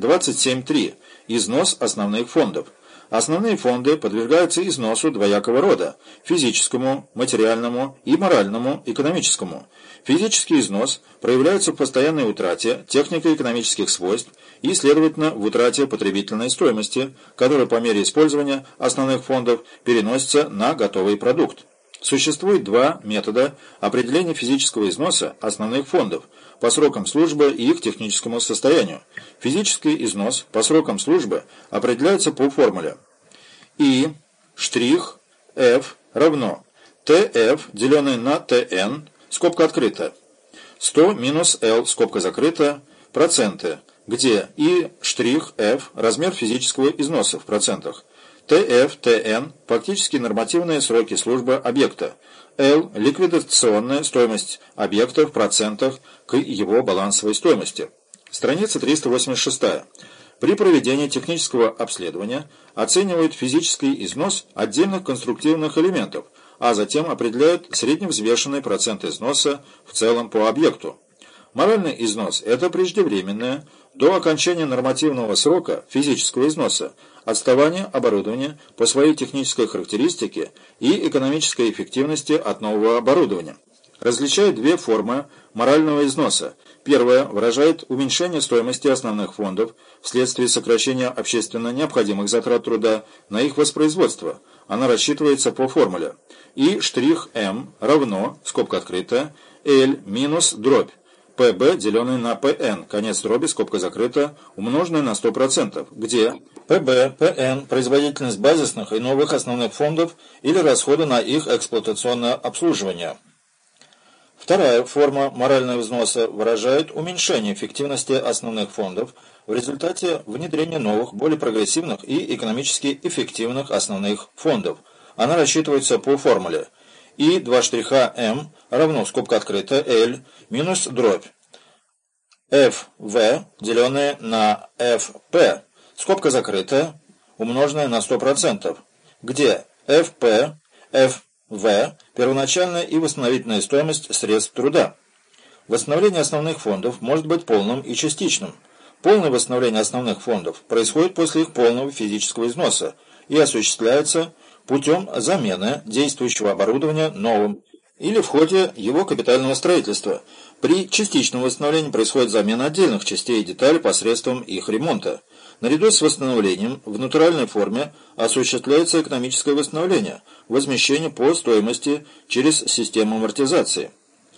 27.3. Износ основных фондов. Основные фонды подвергаются износу двоякого рода – физическому, материальному и моральному, экономическому. Физический износ проявляется в постоянной утрате технико-экономических свойств и, следовательно, в утрате потребительной стоимости, которая по мере использования основных фондов переносится на готовый продукт. Существует два метода определения физического износа основных фондов по срокам службы и их техническому состоянию. Физический износ по срокам службы определяется по формуле И штрих F равно TF, деленное на TN, скобка открыта, 100 минус L, скобка закрыта, проценты, где И штрих F – размер физического износа в процентах, ТФ, ТН – фактически нормативные сроки службы объекта. Л – ликвидационная стоимость объекта в процентах к его балансовой стоимости. Страница 386. При проведении технического обследования оценивают физический износ отдельных конструктивных элементов, а затем определяют средневзвешенный процент износа в целом по объекту. Моральный износ – это преждевременное, до окончания нормативного срока физического износа, отставание оборудования по своей технической характеристике и экономической эффективности от нового оборудования. Различают две формы морального износа. Первая выражает уменьшение стоимости основных фондов вследствие сокращения общественно необходимых затрат труда на их воспроизводство. Она рассчитывается по формуле. И штрих М равно, скобка открыта, L минус дробь PB, деленное на PN, конец дроби, скобка закрыта, умноженное на 100%, где PB, PN – производительность базисных и новых основных фондов или расходы на их эксплуатационное обслуживание. Вторая форма морального взноса выражает уменьшение эффективности основных фондов в результате внедрения новых, более прогрессивных и экономически эффективных основных фондов. Она рассчитывается по формуле – и два штриха М равно, скобка открыта, L минус дробь FV, деленное на FP, скобка закрыта, умноженное на 100%, где FP, FV – первоначальная и восстановительная стоимость средств труда. Восстановление основных фондов может быть полным и частичным. Полное восстановление основных фондов происходит после их полного физического износа и осуществляется путем замены действующего оборудования новым или в ходе его капитального строительства. При частичном восстановлении происходит замена отдельных частей и деталей посредством их ремонта. Наряду с восстановлением в натуральной форме осуществляется экономическое восстановление, возмещение по стоимости через систему амортизации.